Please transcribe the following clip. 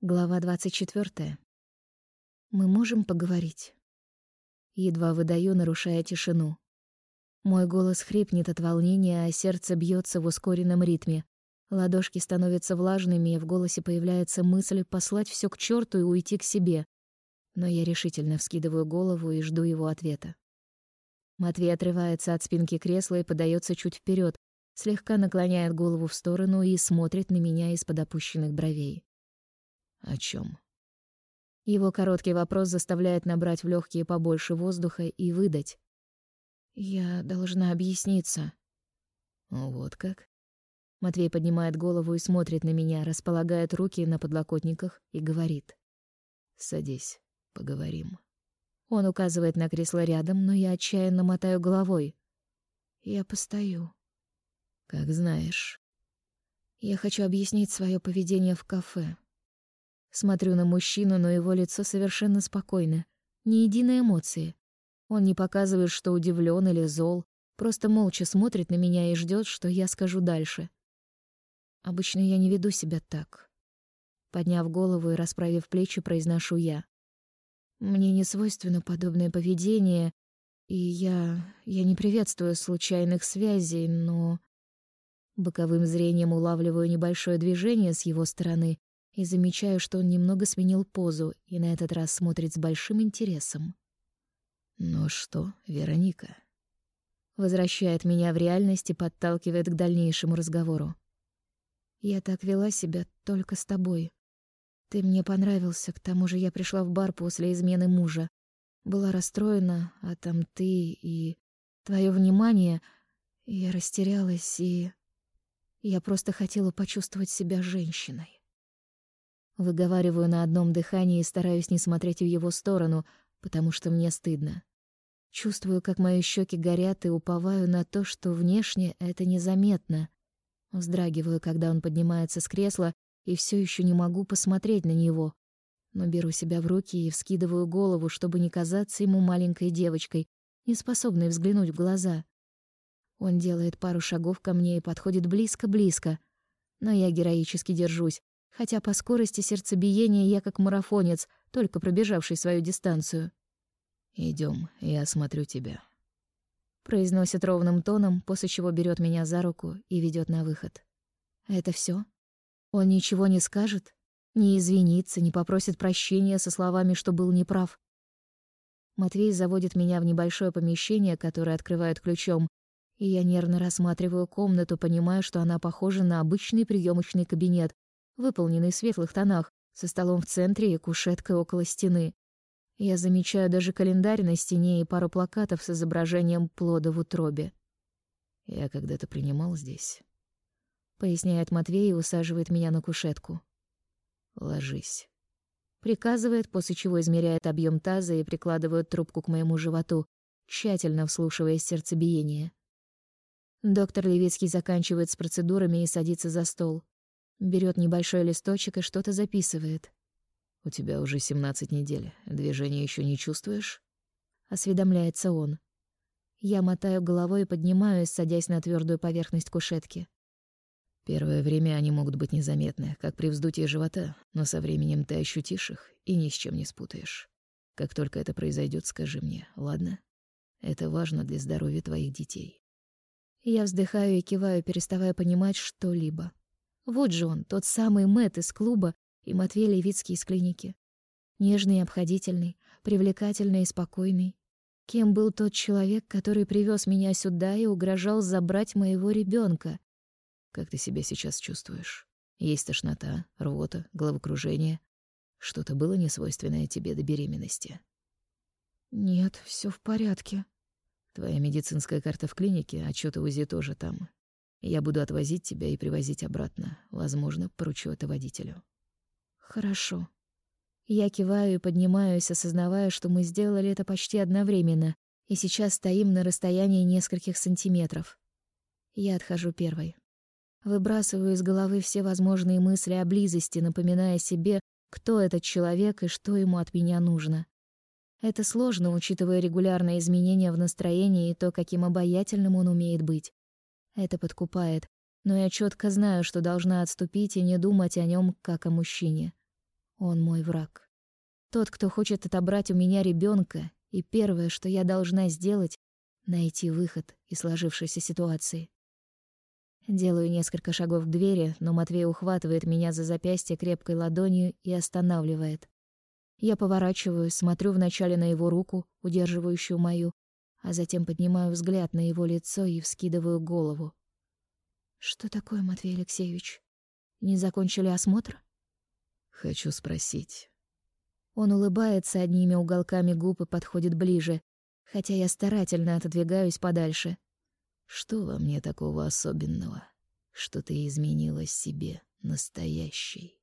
Глава 24. Мы можем поговорить. Едва выдаю, нарушая тишину. Мой голос хрипнет от волнения, а сердце бьется в ускоренном ритме. Ладошки становятся влажными, и в голосе появляется мысль послать все к черту и уйти к себе. Но я решительно вскидываю голову и жду его ответа. Матвей отрывается от спинки кресла и подается чуть вперед, слегка наклоняет голову в сторону и смотрит на меня из-под опущенных бровей. О чем? Его короткий вопрос заставляет набрать в легкие побольше воздуха и выдать. Я должна объясниться. Вот как? Матвей поднимает голову и смотрит на меня, располагает руки на подлокотниках и говорит: "Садись, поговорим". Он указывает на кресло рядом, но я отчаянно мотаю головой. Я постою. Как знаешь. Я хочу объяснить свое поведение в кафе. Смотрю на мужчину, но его лицо совершенно спокойно, ни единой эмоции. Он не показывает, что удивлен или зол, просто молча смотрит на меня и ждет, что я скажу дальше. Обычно я не веду себя так. Подняв голову и расправив плечи, произношу я. Мне не свойственно подобное поведение, и я... я не приветствую случайных связей, но... Боковым зрением улавливаю небольшое движение с его стороны и замечаю, что он немного сменил позу и на этот раз смотрит с большим интересом. «Ну что, Вероника?» Возвращает меня в реальность и подталкивает к дальнейшему разговору. «Я так вела себя только с тобой. Ты мне понравился, к тому же я пришла в бар после измены мужа. Была расстроена, а там ты и твое внимание. Я растерялась и... Я просто хотела почувствовать себя женщиной. Выговариваю на одном дыхании и стараюсь не смотреть в его сторону, потому что мне стыдно. Чувствую, как мои щеки горят, и уповаю на то, что внешне это незаметно. Вздрагиваю, когда он поднимается с кресла, и все еще не могу посмотреть на него. Но беру себя в руки и вскидываю голову, чтобы не казаться ему маленькой девочкой, не способной взглянуть в глаза. Он делает пару шагов ко мне и подходит близко-близко. Но я героически держусь, хотя по скорости сердцебиения я как марафонец, только пробежавший свою дистанцию. Идем, я осмотрю тебя. Произносит ровным тоном, после чего берет меня за руку и ведет на выход. Это все? Он ничего не скажет? Не извинится, не попросит прощения со словами, что был неправ? Матвей заводит меня в небольшое помещение, которое открывает ключом, и я нервно рассматриваю комнату, понимая, что она похожа на обычный приемочный кабинет, выполненный в светлых тонах, со столом в центре и кушеткой около стены. Я замечаю даже календарь на стене и пару плакатов с изображением плода в утробе. Я когда-то принимал здесь, поясняет Матвей и усаживает меня на кушетку. Ложись. Приказывает, после чего измеряет объем таза и прикладывает трубку к моему животу, тщательно вслушиваясь сердцебиение. Доктор Левицкий заканчивает с процедурами и садится за стол. Берет небольшой листочек и что-то записывает. У тебя уже 17 недель. Движения еще не чувствуешь? Осведомляется он. Я мотаю головой и поднимаюсь, садясь на твердую поверхность кушетки. Первое время они могут быть незаметны, как при вздутии живота, но со временем ты ощутишь их и ни с чем не спутаешь. Как только это произойдет, скажи мне, ладно? Это важно для здоровья твоих детей. Я вздыхаю и киваю, переставая понимать что-либо. Вот же он, тот самый Мэт из клуба и Матвей Левицкий из клиники. Нежный и обходительный, привлекательный и спокойный. Кем был тот человек, который привез меня сюда и угрожал забрать моего ребенка? Как ты себя сейчас чувствуешь? Есть тошнота, рвота, головокружение? Что-то было несвойственное тебе до беременности? Нет, все в порядке. Твоя медицинская карта в клинике, отчёты УЗИ тоже там. Я буду отвозить тебя и привозить обратно. Возможно, поручу это водителю. Хорошо. Я киваю и поднимаюсь, осознавая, что мы сделали это почти одновременно, и сейчас стоим на расстоянии нескольких сантиметров. Я отхожу первой. Выбрасываю из головы все возможные мысли о близости, напоминая себе, кто этот человек и что ему от меня нужно. Это сложно, учитывая регулярные изменения в настроении и то, каким обаятельным он умеет быть. Это подкупает, но я четко знаю, что должна отступить и не думать о нем как о мужчине. Он мой враг. Тот, кто хочет отобрать у меня ребенка, и первое, что я должна сделать, найти выход из сложившейся ситуации. Делаю несколько шагов к двери, но Матвей ухватывает меня за запястье крепкой ладонью и останавливает. Я поворачиваюсь, смотрю вначале на его руку, удерживающую мою, а затем поднимаю взгляд на его лицо и вскидываю голову. Что такое, Матвей Алексеевич? Не закончили осмотр? Хочу спросить. Он улыбается одними уголками губ и подходит ближе, хотя я старательно отодвигаюсь подальше. Что во мне такого особенного, что ты изменилась себе настоящей?